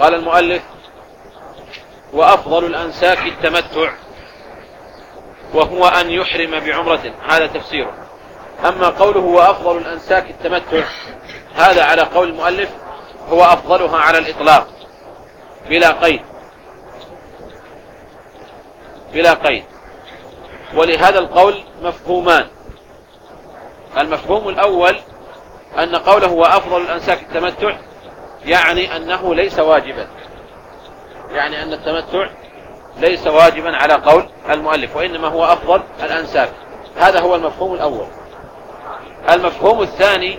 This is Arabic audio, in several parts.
قال المؤلف وأفضل الأنساك التمتع وهو أن يحرم بعمرة هذا تفسيره. أما قوله وأفضل الأنساك التمتع هذا على قول المؤلف هو أفضلها على الإطلاق بلا قيد. بلا قيد. ولهذا القول مفهومان. المفهوم الأول أن قوله هو أفضل الأنساك التمتع يعني أنه ليس واجبا. يعني أن التمتع ليس واجبا على قول المؤلف وإنما هو أفضل الأنساك هذا هو المفهوم الأول. المفهوم الثاني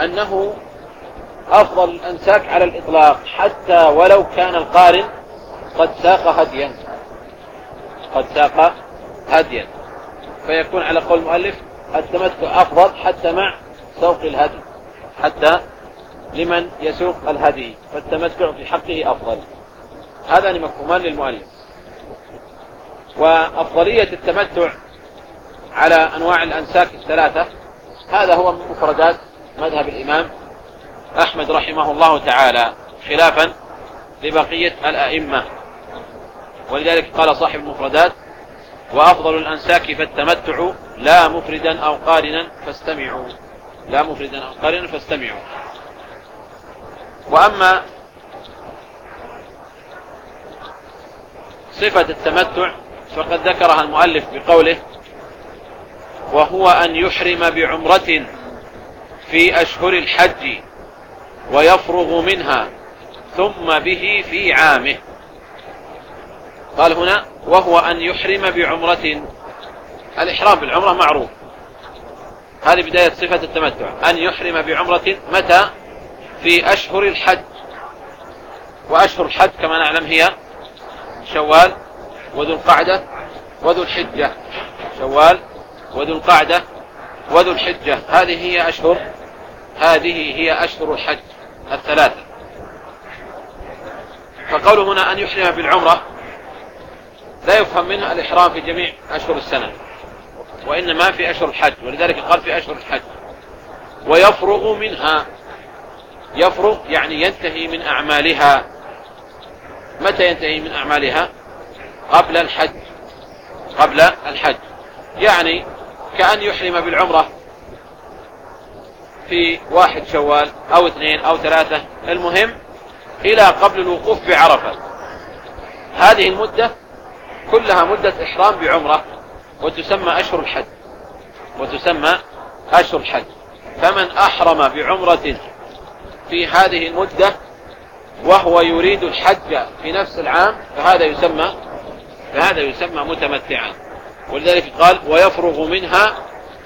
أنه أفضل الأنساك على الإطلاق حتى ولو كان القارن قد ساق هديا. قد ساق هديا. فيكون على قول المؤلف التمتع أفضل حتى مع سوق الهدي. حتى لمن يسوق الهدي فالتمتع في حقه أفضل. هذان مفهومان للمؤلف. وأفضلية التمتع على أنواع الأنساك الثلاثة هذا هو من مفردات مذهب الإمام أحمد رحمه الله تعالى خلافا لبقية الأئمة. ولذلك قال صاحب المفردات وأفضل الأنساك فالتمتع لا مفردا أو قارنا فاستمعوا. لا مفردا أو قارنا فاستمعوا. وأما صفة التمتع فقد ذكرها المؤلف بقوله وهو أن يحرم بعمرة في أشهر الحج ويفرغ منها ثم به في عامه. قال هنا وهو أن يحرم بعمرة. الإحرام بالعمرة معروف. هذه بداية صفة التمتع. أن يحرم بعمرة متى؟ في أشهر الحج. وأشهر الحج كما نعلم هي شوال وذو القعدة وذو الحجة. شوال وذو القعدة وذو الحجة. هذه هي أشهر هذه هي أشهر الحج الثلاثة. فقوله هنا أن يحرم بالعمرة لا يفهم منه الإحرام في جميع أشهر السنة. وإنما في أشهر الحج ولذلك قال في أشهر الحج. ويفرغ منها يفرغ يعني ينتهي من أعمالها. متى ينتهي من أعمالها؟ قبل الحج قبل الحج. يعني كأن يحرم بالعمرة في واحد شوال أو اثنين أو ثلاثة. المهم إلى قبل الوقوف بعرفة. هذه المدة كلها مدة إحرام بعمرة. وتسمى أشهر الحج. وتسمى أشهر الحج. فمن أحرم بعمرة في هذه المدة وهو يريد الحج في نفس العام فهذا يسمى فهذا يسمى متمتعا. ولذلك قال ويفرغ منها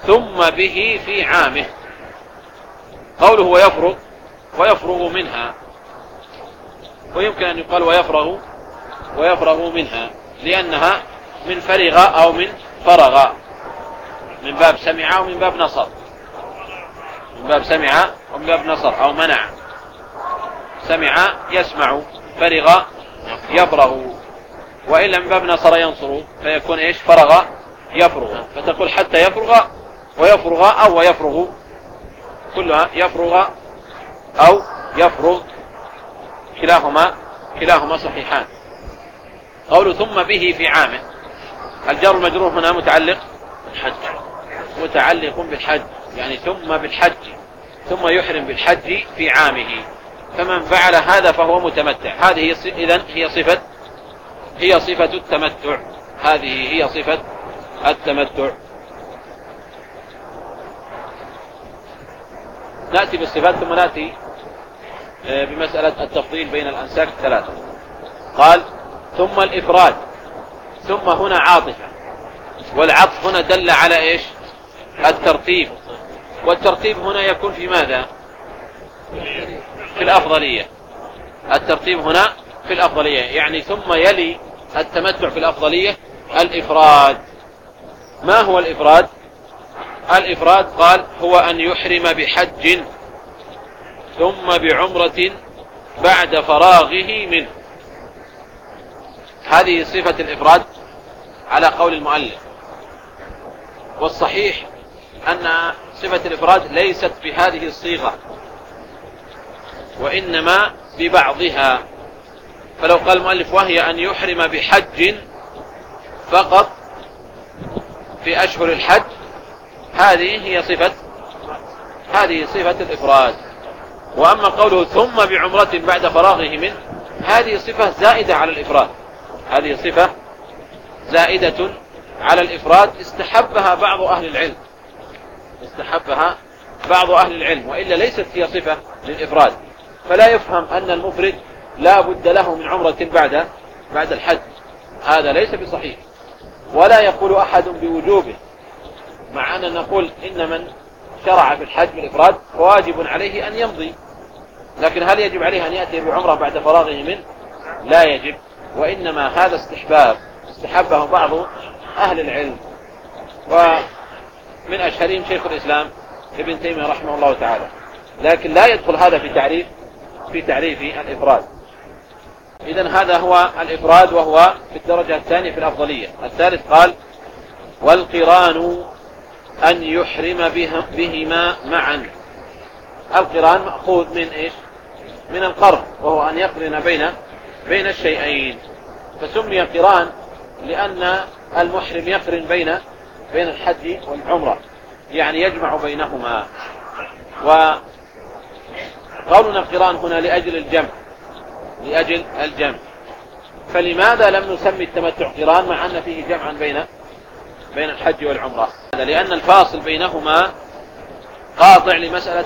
ثم به في عامه. قوله ويفرغ ويفرغ منها ويمكن أن يقال ويفرغ ويفرغ منها لأنها من فرغ أو من فرغ من باب سمع أو من باب نصر. من باب سمع ومن باب نصر أو منع. سمع يسمع فرغ يفرغ وإلا من باب نصر ينصر فيكون إيش؟ فرغ يفرغ. فتقول حتى يفرغ ويفرغ أو ويفرغ كلها يفرغ أو يفرغ. كلاهما كلاهما صحيحان. قول ثم به في عامه الجار المجرور هنا متعلق بالحج. متعلق بالحج يعني ثم بالحج ثم يحرم بالحج في عامه. فمن فعل هذا فهو متمتع. هذه إذن هي صفة هي صفة التمتع. هذه هي صفة التمتع. نأتي بالصفات ثم نأتي آه، بمسألة التفضيل بين الأنساك الثلاثة. قال ثم الإفراد. ثم هنا عاطفة. والعطف هنا دل على إيش؟ الترتيب. والترتيب هنا يكون في ماذا؟ في الأفضلية. الترتيب هنا في الأفضلية. يعني ثم يلي التمتع في الأفضلية الإفراد. ما هو الإفراد؟ الإفراد قال هو أن يحرم بحج ثم بعمرة بعد فراغه منه. هذه صفة الإفراد على قول المؤلف. والصحيح أن صفة الإفراد ليست بهذه الصيغة وإنما ببعضها. فلو قال المؤلف وهي أن يحرم بحج فقط في أشهر الحج هذه هي صفة هذه صفة الإفراد. وأما قوله ثم بعمرة بعد فراغه منه هذه صفة زائدة على الإفراد. هذه صفة زائدة على الإفراد استحبها بعض أهل العلم. استحبها بعض أهل العلم وإلا ليست هي صفة للإفراد. فلا يفهم أن المفرد لا بد له من عمرة بعد بعد الحج هذا ليس بصحيح. ولا يقول أحد بوجوبه مع أن نقول إن من شرع في الحج بالإفراد فواجب عليه أن يمضي. لكن هل يجب عليه أن يأتي بعمرة بعد فراغه منه لا يجب. وإنما هذا استحباب استحبه بعض أهل العلم. ومن أشهرهم شيخ الإسلام ابن تيمية رحمه الله تعالى. لكن لا يدخل هذا في تعريف في تعريف الإفراد. إذا هذا هو الإفراد وهو في الدرجة الثانية في الأفضلية. الثالث قال والقران أن يحرم بهما معا. القران مأخوذ من إيش؟ من القرن وهو أن يقرن بين بين الشيئين فسمي قران لأن المحرم يقرن بين بين الحج والعمرة يعني يجمع بينهما. وقولنا قران هنا لأجل الجمع لأجل الجمع. فلماذا لم نسمي التمتع قران مع أن فيه جمعا بين بين الحج والعمرة؟ لأن الفاصل بينهما قاطع لمسألة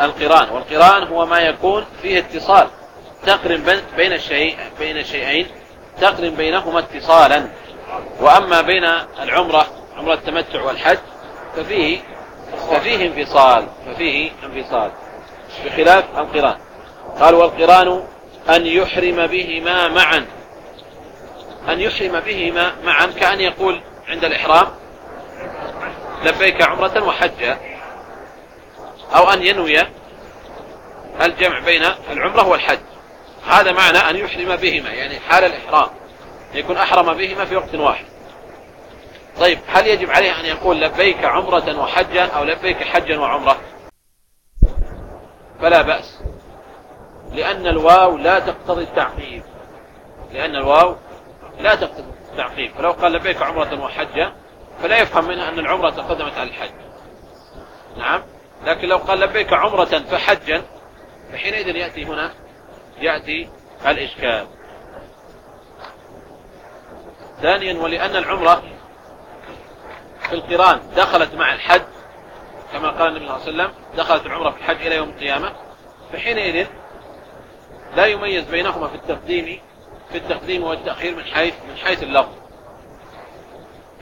القران والقران هو ما يكون فيه اتصال. تقرن بين الشيء بين الشيئين تقرن بينهما اتصالا. وأما بين العمرة عمرة التمتع والحج ففيه ففيه انفصال ففيه انفصال. بخلاف القرآن. قال والقرآن أن يحرم بهما معا. أن يحرم بهما معا كأن يقول عند الإحرام لبيك عمرة وحجة أو أن ينوي الجمع بين العمرة والحج. هذا معنى أن يحرم بهما يعني حال الإحرام يكون أحرم بهما في وقت واحد. طيب هل يجب عليه أن يقول لبيك عمرة وحجا أو لبيك حجا وعمرة؟ فلا بأس لأن الواو لا تقتضي التعقيب. لأن الواو لا تقتضي التعقيب. فلو قال لبيك عمرة وحجة فلا يفهم منها أن العمرة تقدمت على الحج. نعم لكن لو قال لبيك عمرة فحجا فحينئذ يأتي هنا يأتي الإشكال. ثانيا ولأن العمرة في القرآن دخلت مع الحج كما قال النبي صلى الله عليه وسلم دخلت العمرة في الحج إلى يوم القيامة فحينئذ لا يميز بينهما في التقديم في التقديم والتأخير من حيث من حيث اللفظ.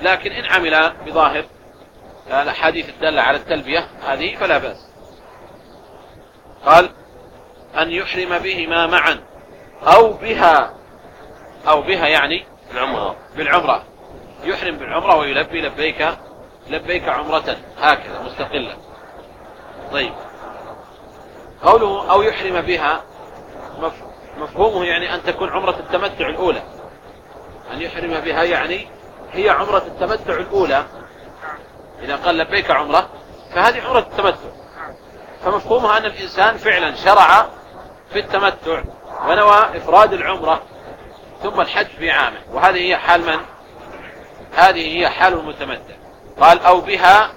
لكن إن عمل بظاهر الأحاديث الدالة على التلبية هذه فلا بأس. قال أن يحرم بهما معا. أو بها أو بها يعني بالعمرة. بالعمرة. يحرم بالعمرة ويلبي لبيك لبيك عمرة هكذا مستقلة. طيب. قوله أو يحرم بها مفهومه يعني أن تكون عمرة التمتع الأولى. أن يحرم بها يعني هي عمرة التمتع الأولى. إذا قال لبيك عمرة فهذه عمرة التمتع. فمفهومها أن الإنسان فعلا شرع في التمتع ونوى إفراد العمرة ثم الحج في عامه. وهذه هي حال من؟ هذه هي حال المتمتع. قال أو بها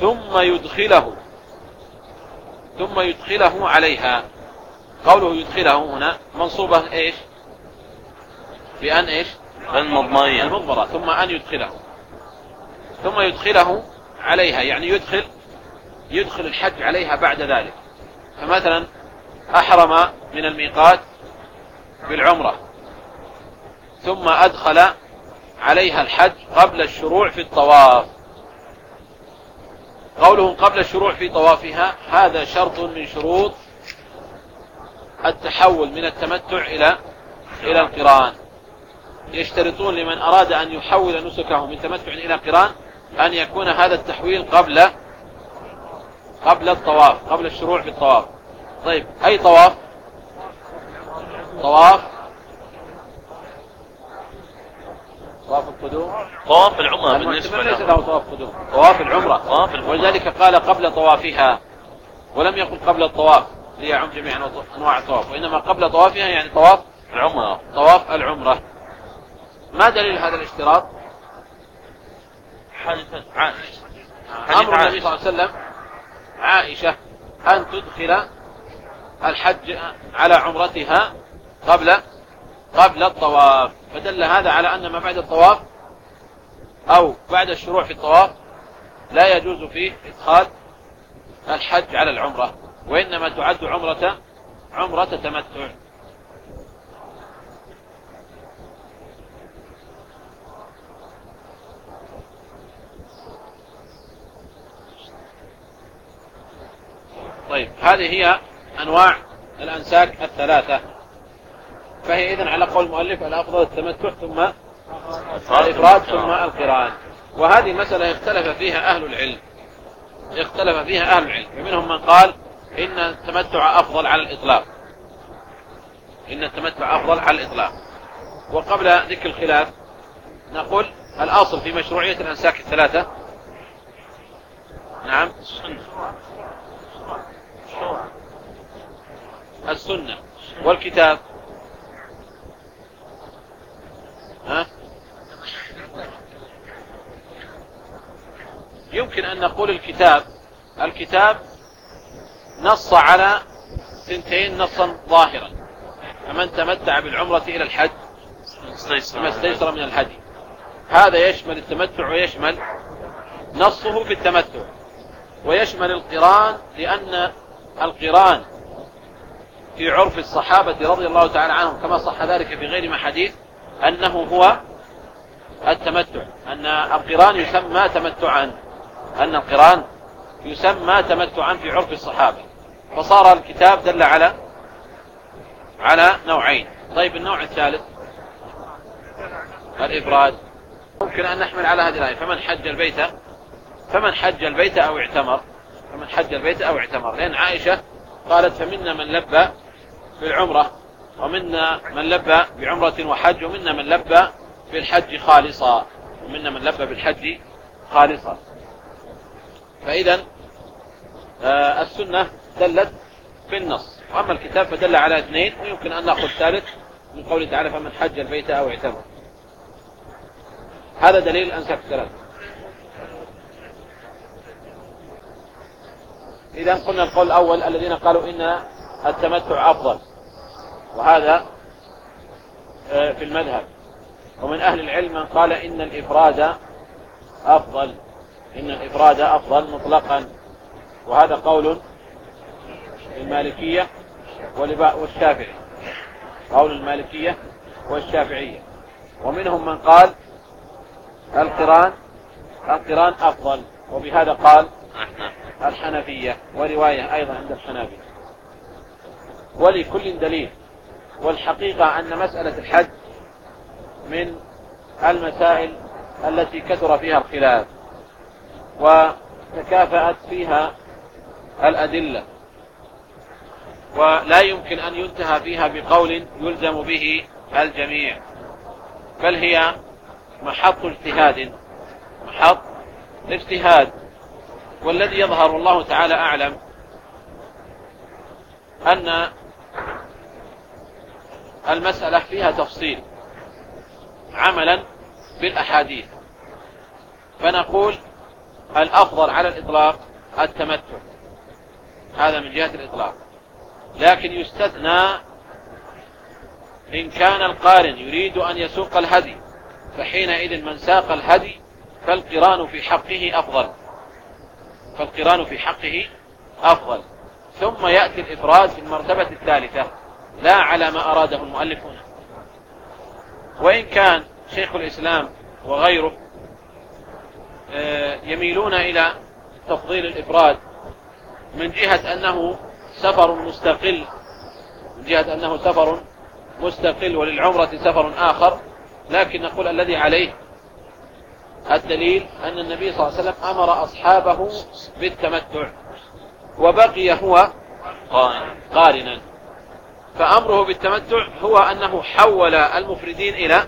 ثم يدخله. ثم يدخله عليها. قوله يدخله هنا منصوبة إيش؟ بأن إيش؟ المضمرية المضمرة. ثم أن يدخله. ثم يدخله عليها. يعني يدخل يدخل الحج عليها بعد ذلك. فمثلا أحرم من الميقات بالعمرة ثم أدخل عليها الحج قبل الشروع في الطواف. قوله قبل الشروع في طوافها هذا شرط من شروط التحول من التمتع إلى إلى القران. يشترطون لمن أراد أن يحول نسكه من تمتع إلى قران أن يكون هذا التحويل قبل قبل الطواف قبل الشروع في الطواف. طيب أي طواف؟ طواف؟ طواف القدوم؟ طواف العمرة بالنسبة ليس له طواف قدوم. طواف العمرة. طواف العمرة. ولذلك قال قبل طوافها ولم يقل قبل الطواف ليعم جميع أنواع الطواف. وإنما قبل طوافها يعني طواف العمرة. طواف العمرة. ما دليل هذا الاشتراط؟ حديث عائشة. أمر النبي. صلى الله عليه وسلم عائشة أن تدخل الحج على عمرتها قبل قبل الطواف فدل هذا على أن ما بعد الطواف أو بعد الشروع في الطواف لا يجوز فيه إدخال الحج على العمرة وإنما تعد عمرة عمرة تمتع. طيب هذه هي أنواع الأنساك الثلاثة. فهي إذن على قول المؤلف الأفضل التمتع ثم الإفراد ثم القران. وهذه مسألة اختلف فيها أهل العلم. اختلف فيها أهل العلم. فمنهم من قال إن التمتع أفضل على الإطلاق. إن التمتع أفضل على الإطلاق. وقبل ذكر الخلاف نقول الأصل في مشروعية الأنساك الثلاثة. نعم. السنة والكتاب. ها؟ يمكن أن نقول الكتاب. الكتاب نص على سنتين نصا ظاهرا. فمن تمتع بالعمرة إلى الحج فما استيسر من الهدي. هذا يشمل التمتع ويشمل نصه في التمتع. ويشمل القران لأن القران في عرف الصحابة رضي الله تعالى عنهم كما صح ذلك في غير ما حديث أنه هو التمتع أن القرآن يسمى تمتعا أن القرآن يسمى تمتعا في عرف الصحابة. فصار الكتاب دل على على نوعين. طيب النوع الثالث الإفراد ممكن أن نحمل على هذه الآية. فمن حج البيت فمن حج البيت أو اعتمر فمن حج البيت أو اعتمر. لأن عائشة قالت فمنا من لبى بالعمرة ومنا من لبى بعمرة وحج ومنا من لبى بالحج خالصا ومنا من لبى بالحج خالصا. فإذا آه السنة دلت في النص وأما الكتاب فدل على اثنين ويمكن أن نأخذ ثالث من قوله تعالى فمن حج البيت أو اعتمر. هذا دليل الأنساب الثلاثة إذا قلنا القول الأول الذين قالوا إن التمتع أفضل. وهذا آه، في المذهب. ومن أهل العلم من قال إن الإفراد أفضل إن الإفراد أفضل مطلقا. وهذا قول المالكية والشافعي. قول المالكية والشافعية. ومنهم من قال القرآن القرآن أفضل. وبهذا قال الحنفية. ورواية أيضا عند الحنابلة ولكل دليل. والحقيقة أن مسألة الحج من المسائل التي كثر فيها الخلاف وتكافأت فيها الأدلة ولا يمكن أن ينتهى فيها بقول يلزم به الجميع بل هي محط اجتهاد محط اجتهاد. والذي يظهر الله تعالى أعلم أن المسألة فيها تفصيل عملا بالأحاديث. فنقول الأفضل على الإطلاق التمتع. هذا من جهة الإطلاق. لكن يستثنى إن كان القارن يريد أن يسوق الهدي فحينئذ من ساق الهدي فالقران في حقه أفضل. فالقران في حقه أفضل. ثم يأتي الإفراد في المرتبة الثالثة. لا على ما أراده المؤلف هنا. وإن كان شيخ الإسلام وغيره آه، يميلون إلى تفضيل الإفراد من جهة أنه سفر مستقل من جهة أنه سفر مستقل وللعمرة سفر آخر لكن نقول الذي عليه الدليل أن النبي صلى الله عليه وسلم أمر أصحابه بالتمتع وبقي هو قارنا. فأمره بالتمتع هو أنه حول المفردين إلى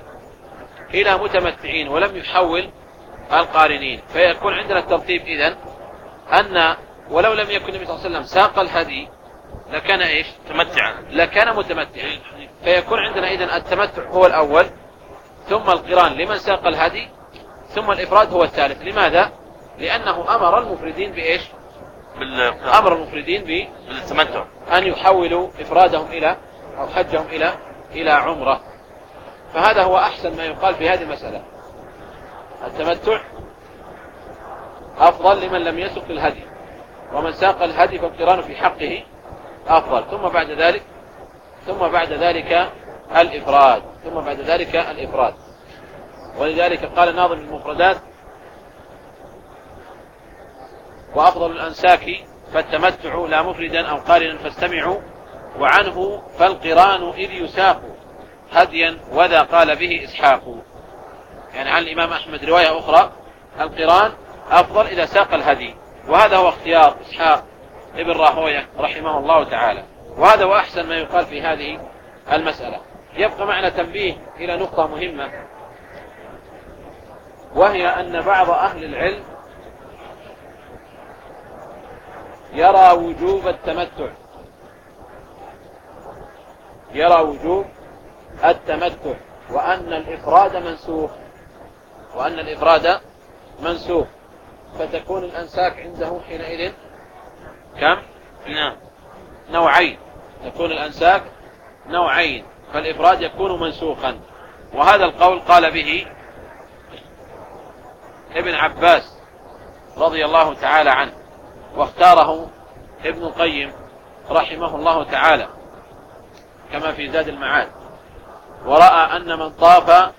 إلى متمتعين ولم يحول القارنين. فيكون عندنا الترتيب إذن أن ولو لم يكن النبي صلى الله عليه وسلم ساق الهدي لكان إيش؟ تمتعا لكان متمتعا. فيكون عندنا اذا التمتع هو الأول ثم القران لمن ساق الهدي ثم الإفراد هو الثالث. لماذا؟ لأنه أمر المفردين بإيش؟ أمر المفردين بالتمتع. أن يحولوا إفرادهم إلى أو حجهم إلى إلى عمرة. فهذا هو أحسن ما يقال في هذه المسألة. التمتع أفضل لمن لم يسق الهدي. ومن ساق الهدي فالقران في حقه أفضل. ثم بعد ذلك ثم بعد ذلك الإفراد. ثم بعد ذلك الإفراد. ولذلك قال ناظم المفردات وأفضل الأنساك فالتمتع لا مفردا أو قارنا فاستمعوا وعنه فالقران إذ يساق هديا وذا قال به إسحاق. يعني عن الإمام أحمد رواية أخرى القران أفضل إذا ساق الهدي. وهذا هو اختيار إسحاق ابن راهوية رحمه الله تعالى. وهذا هو أحسن ما يقال في هذه المسألة. يبقى معنا تنبيه إلى نقطة مهمة وهي أن بعض أهل العلم يرى وجوب التمتع. يرى وجوب التمتع. وأن الإفراد منسوخ. وأن الإفراد منسوخ. فتكون الأنساك عنده حينئذ كم؟ نعم. نوعين. تكون الأنساك نوعين. فالإفراد يكون منسوخا. وهذا القول قال به ابن عباس رضي الله تعالى عنه. واختاره ابن القيم رحمه الله تعالى كما في زاد المعاد. ورأى أن من طاف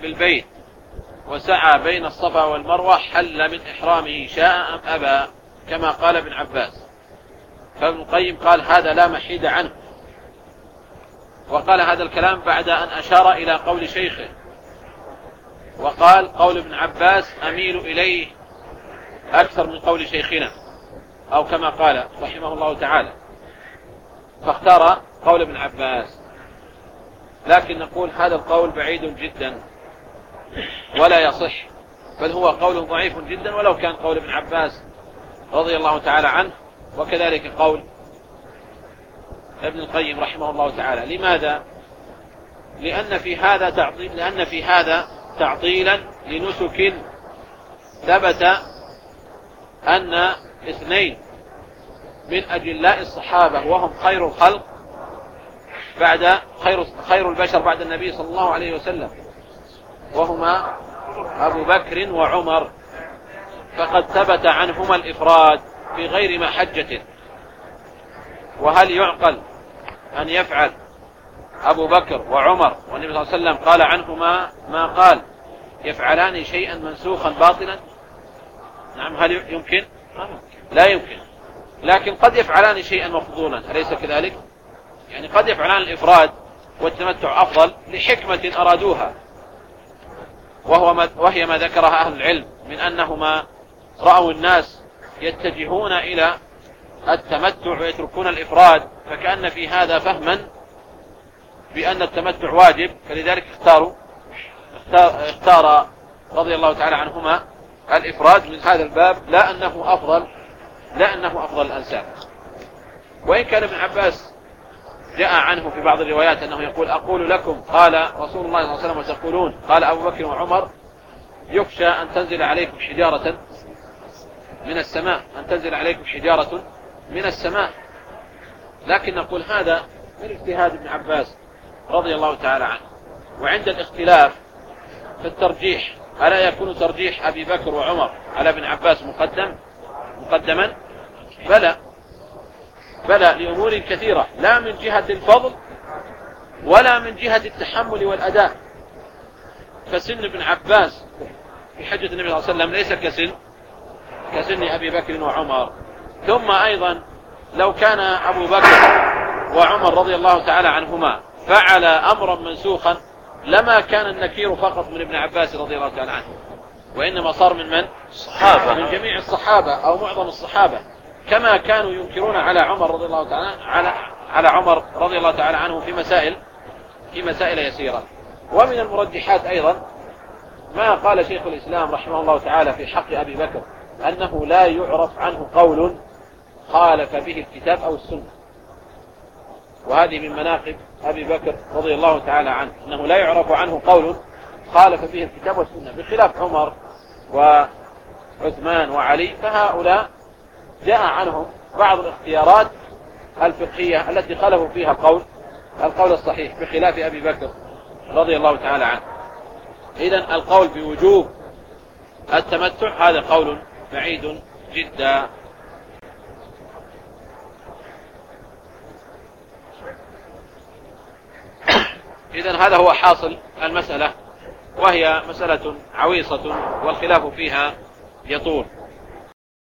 بالبيت وسعى بين الصفا والمروة حل من إحرامه شاء أم أبى كما قال ابن عباس. فابن القيم قال هذا لا محيد عنه. وقال هذا الكلام بعد أن أشار إلى قول شيخه. وقال قول ابن عباس أميل إليه أكثر من قول شيخنا أو كما قال رحمه الله تعالى. فاختار قول ابن عباس. لكن نقول هذا القول بعيد جدا ولا يصح بل هو قول ضعيف جدا ولو كان قول ابن عباس رضي الله تعالى عنه وكذلك قول ابن القيم رحمه الله تعالى. لماذا؟ لأن في هذا تعطيل لأن في هذا تعطيلا لنسك ثبت أن اثنين من أجلاء الصحابة وهم خير الخلق بعد خير خير البشر بعد النبي صلى الله عليه وسلم وهما أبو بكر وعمر. فقد ثبت عنهما الإفراد في غير محجة وهل يعقل أن يفعل أبو بكر وعمر والنبي صلى الله عليه وسلم قال عنهما ما قال؟ يفعلان شيئا منسوخا باطلا؟ نعم هل يمكن؟ لا يمكن. لكن قد يفعلان شيئا مفضولا أليس كذلك؟ يعني قد يفعلان الإفراد والتمتع أفضل لحكمة أرادوها وهو ما وهي ما ذكرها أهل العلم من أنهما رأوا الناس يتجهون إلى التمتع ويتركون الإفراد فكأن في هذا فهما بأن التمتع واجب فلذلك اختاروا اختار, اختار رضي الله تعالى عنهما الإفراد من هذا الباب لا أنه أفضل لا أنه أفضل الأنساب. وإن كان ابن عباس جاء عنه في بعض الروايات أنه يقول أقول لكم قال رسول الله صلى الله عليه وسلم وتقولون قال أبو بكر وعمر يخشى أن تنزل عليكم حجارة من السماء أن تنزل عليكم حجارة من السماء. لكن نقول هذا من اجتهاد ابن عباس رضي الله تعالى عنه. وعند الاختلاف في الترجيح ألا يكون ترجيح أبي بكر وعمر على ابن عباس مقدم؟ مقدما؟ بلى. بلى لأمور كثيرة. لا من جهة الفضل ولا من جهة التحمل والأداء. فسن ابن عباس في حجة النبي صلى الله عليه وسلم ليس كسن. كسن أبي بكر وعمر. ثم أيضا لو كان أبو بكر وعمر رضي الله تعالى عنهما فعل أمرا منسوخا لما كان النكير فقط من ابن عباس رضي الله تعالى عنه. وإنما صار من من؟ الصحابة من جميع الصحابة أو معظم الصحابة. كما كانوا ينكرون على عمر رضي الله تعالى على على عمر رضي الله تعالى عنه في مسائل في مسائل يسيرة. ومن المرجحات أيضا ما قال شيخ الإسلام رحمه الله تعالى في حق أبي بكر أنه لا يعرف عنه قول خالف به الكتاب أو السنة. وهذه من مناقب أبي بكر رضي الله تعالى عنه أنه لا يعرف عنه قول خالف به الكتاب والسنة بخلاف عمر وعثمان وعلي فهؤلاء جاء عنهم بعض الاختيارات الفقهية التي خالفوا فيها القول القول الصحيح بخلاف أبي بكر رضي الله تعالى عنه. إذا القول بوجوب التمتع هذا قول بعيد جدا. إذا هذا هو حاصل المسألة وهي مسألة عويصة والخلاف فيها يطول.